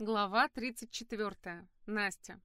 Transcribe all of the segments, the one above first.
Глава 34. Настя.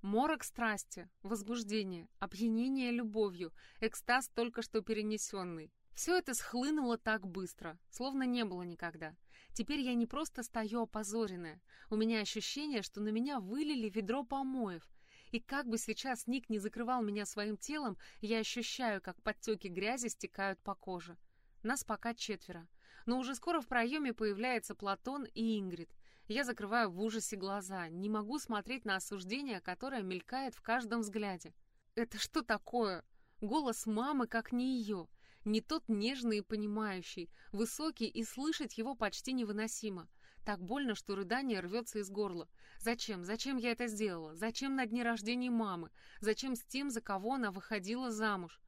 Морок страсти, возбуждение, опьянение любовью, экстаз только что перенесенный. Все это схлынуло так быстро, словно не было никогда. Теперь я не просто стою опозоренная. У меня ощущение, что на меня вылили ведро помоев. И как бы сейчас Ник не закрывал меня своим телом, я ощущаю, как подтеки грязи стекают по коже. Нас пока четверо. Но уже скоро в проеме появляется Платон и Ингрид. Я закрываю в ужасе глаза, не могу смотреть на осуждение, которое мелькает в каждом взгляде. Это что такое? Голос мамы как не ее. Не тот нежный и понимающий, высокий, и слышать его почти невыносимо. Так больно, что рыдание рвется из горла. Зачем? Зачем я это сделала? Зачем на дне рождения мамы? Зачем с тем, за кого она выходила замуж?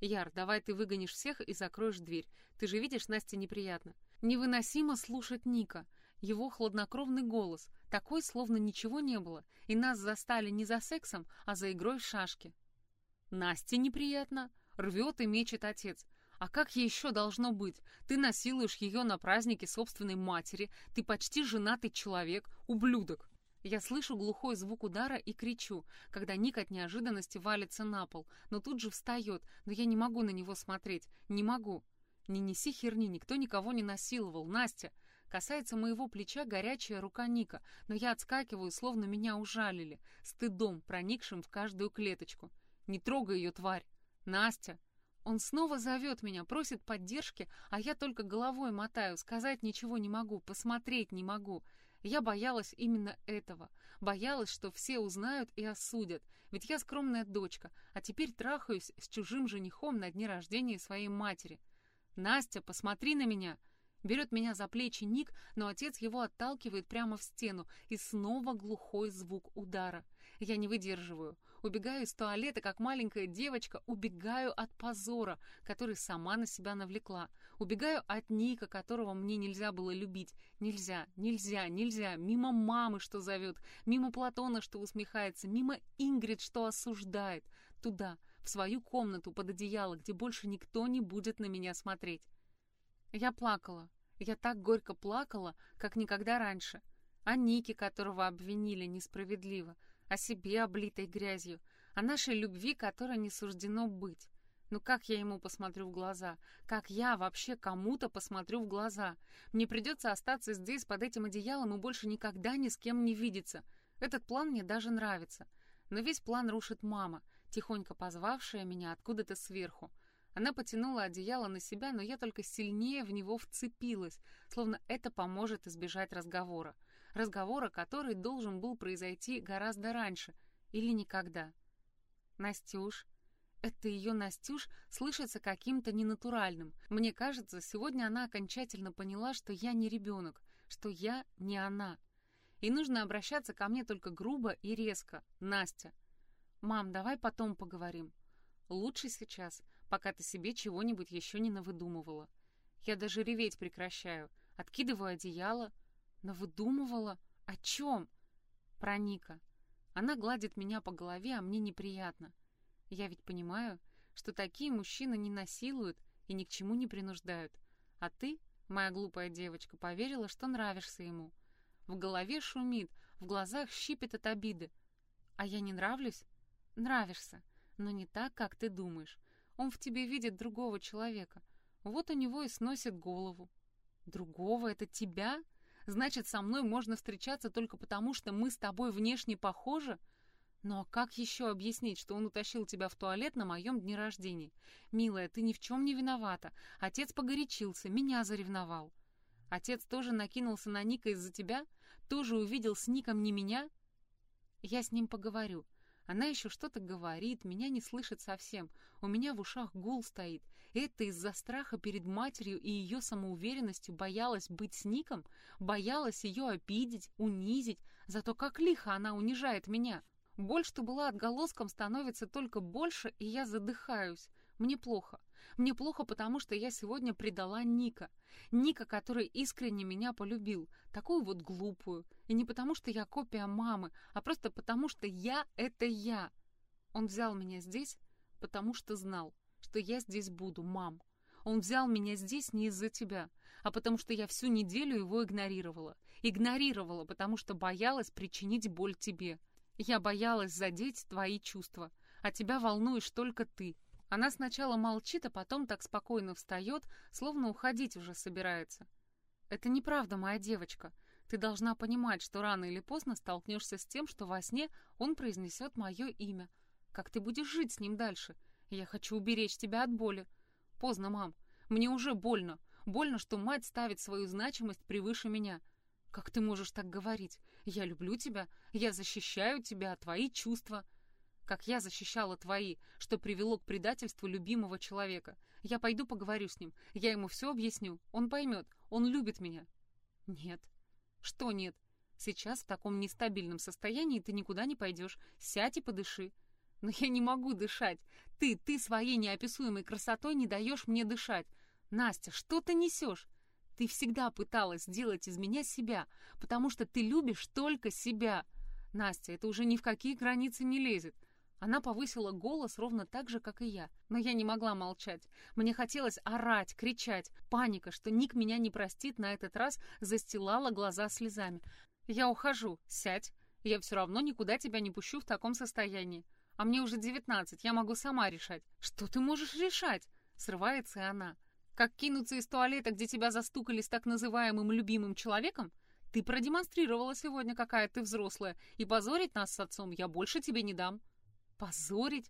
Яр, давай ты выгонишь всех и закроешь дверь. Ты же видишь, Насте неприятно. Невыносимо слушать Ника. Его хладнокровный голос, такой, словно ничего не было, и нас застали не за сексом, а за игрой в шашки. Насте неприятно. Рвет и мечет отец. А как ей еще должно быть? Ты насилуешь ее на празднике собственной матери, ты почти женатый человек, ублюдок. Я слышу глухой звук удара и кричу, когда Ник от неожиданности валится на пол, но тут же встает, но я не могу на него смотреть, не могу. Не неси херни, никто никого не насиловал, Настя. Касается моего плеча горячая рука Ника, но я отскакиваю, словно меня ужалили, стыдом, проникшим в каждую клеточку. Не трогай ее, тварь! Настя! Он снова зовет меня, просит поддержки, а я только головой мотаю, сказать ничего не могу, посмотреть не могу. Я боялась именно этого. Боялась, что все узнают и осудят, ведь я скромная дочка, а теперь трахаюсь с чужим женихом на дне рождения своей матери. «Настя, посмотри на меня!» Берет меня за плечи Ник, но отец его отталкивает прямо в стену, и снова глухой звук удара. Я не выдерживаю. Убегаю из туалета, как маленькая девочка, убегаю от позора, который сама на себя навлекла. Убегаю от Ника, которого мне нельзя было любить. Нельзя, нельзя, нельзя. Мимо мамы, что зовет, мимо Платона, что усмехается, мимо Ингрид, что осуждает. Туда, в свою комнату под одеяло, где больше никто не будет на меня смотреть. Я плакала. Я так горько плакала, как никогда раньше. О Нике, которого обвинили несправедливо, о себе, облитой грязью, о нашей любви, которой не суждено быть. Ну как я ему посмотрю в глаза? Как я вообще кому-то посмотрю в глаза? Мне придется остаться здесь под этим одеялом и больше никогда ни с кем не видеться. Этот план мне даже нравится. Но весь план рушит мама, тихонько позвавшая меня откуда-то сверху. Она потянула одеяло на себя, но я только сильнее в него вцепилась, словно это поможет избежать разговора. Разговора, который должен был произойти гораздо раньше или никогда. Настюш. Это ее Настюш слышится каким-то ненатуральным. Мне кажется, сегодня она окончательно поняла, что я не ребенок, что я не она. И нужно обращаться ко мне только грубо и резко. Настя. «Мам, давай потом поговорим. Лучше сейчас, пока ты себе чего-нибудь еще не навыдумывала. Я даже реветь прекращаю, откидываю одеяло. Навыдумывала? О чем? Про Ника. Она гладит меня по голове, а мне неприятно. Я ведь понимаю, что такие мужчины не насилуют и ни к чему не принуждают. А ты, моя глупая девочка, поверила, что нравишься ему. В голове шумит, в глазах щипет от обиды. А я не нравлюсь? Нравишься, но не так, как ты думаешь. Он в тебе видит другого человека. Вот у него и сносит голову. Другого? Это тебя? Значит, со мной можно встречаться только потому, что мы с тобой внешне похожи? Ну а как еще объяснить, что он утащил тебя в туалет на моем дне рождения? Милая, ты ни в чем не виновата. Отец погорячился, меня заревновал. Отец тоже накинулся на Ника из-за тебя? Тоже увидел с Ником не меня? Я с ним поговорю. Она еще что-то говорит, меня не слышит совсем. У меня в ушах гул стоит. Это из-за страха перед матерью и ее самоуверенностью боялась быть с Ником? Боялась ее обидеть, унизить? Зато как лихо она унижает меня. Боль, что была отголоском, становится только больше, и я задыхаюсь. Мне плохо. Мне плохо, потому что я сегодня предала Ника. Ника, который искренне меня полюбил. Такую вот глупую. И не потому, что я копия мамы, а просто потому, что я — это я. Он взял меня здесь, потому что знал, что я здесь буду, мам. Он взял меня здесь не из-за тебя, а потому что я всю неделю его игнорировала. Игнорировала, потому что боялась причинить боль тебе. Я боялась задеть твои чувства. А тебя волнуешь только ты. Она сначала молчит, а потом так спокойно встает, словно уходить уже собирается. Это неправда, моя девочка. Ты должна понимать, что рано или поздно столкнешься с тем, что во сне он произнесет мое имя. Как ты будешь жить с ним дальше? Я хочу уберечь тебя от боли. Поздно, мам. Мне уже больно. Больно, что мать ставит свою значимость превыше меня. Как ты можешь так говорить? Я люблю тебя, я защищаю тебя, твои чувства. Как я защищала твои, что привело к предательству любимого человека. Я пойду поговорю с ним, я ему все объясню. Он поймет, он любит меня. Нет. Что нет? Сейчас в таком нестабильном состоянии ты никуда не пойдешь. Сядь и подыши. Но я не могу дышать. Ты, ты своей неописуемой красотой не даешь мне дышать. Настя, что ты несешь? Ты всегда пыталась сделать из меня себя, потому что ты любишь только себя. Настя, это уже ни в какие границы не лезет. Она повысила голос ровно так же, как и я. Но я не могла молчать. Мне хотелось орать, кричать. Паника, что Ник меня не простит, на этот раз застилала глаза слезами. «Я ухожу. Сядь. Я все равно никуда тебя не пущу в таком состоянии. А мне уже девятнадцать, я могу сама решать». «Что ты можешь решать?» Срывается она. «Как кинуться из туалета, где тебя застукали с так называемым любимым человеком? Ты продемонстрировала сегодня, какая ты взрослая, и позорить нас с отцом я больше тебе не дам». Позорить?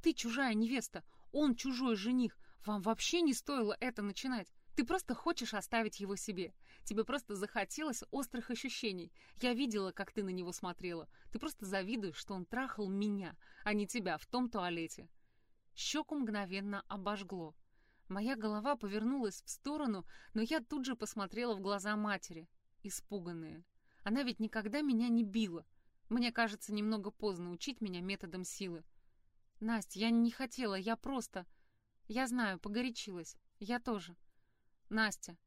Ты чужая невеста, он чужой жених. Вам вообще не стоило это начинать. Ты просто хочешь оставить его себе. Тебе просто захотелось острых ощущений. Я видела, как ты на него смотрела. Ты просто завидуешь, что он трахал меня, а не тебя в том туалете. Щеку мгновенно обожгло. Моя голова повернулась в сторону, но я тут же посмотрела в глаза матери, испуганные. Она ведь никогда меня не била. Мне кажется, немного поздно учить меня методом силы. Настя, я не хотела, я просто... Я знаю, погорячилась. Я тоже. Настя,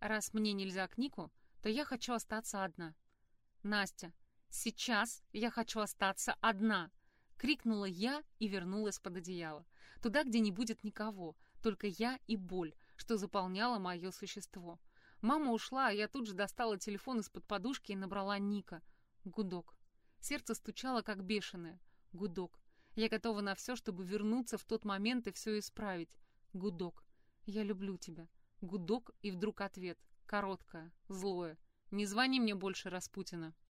раз мне нельзя к Нику, то я хочу остаться одна. Настя, сейчас я хочу остаться одна. Крикнула я и вернулась под одеяло. Туда, где не будет никого, только я и боль, что заполняла мое существо. Мама ушла, а я тут же достала телефон из-под подушки и набрала Ника. Гудок. Сердце стучало, как бешеное. Гудок. Я готова на все, чтобы вернуться в тот момент и все исправить. Гудок. Я люблю тебя. Гудок и вдруг ответ. Короткое, злое. Не звони мне больше, Распутина.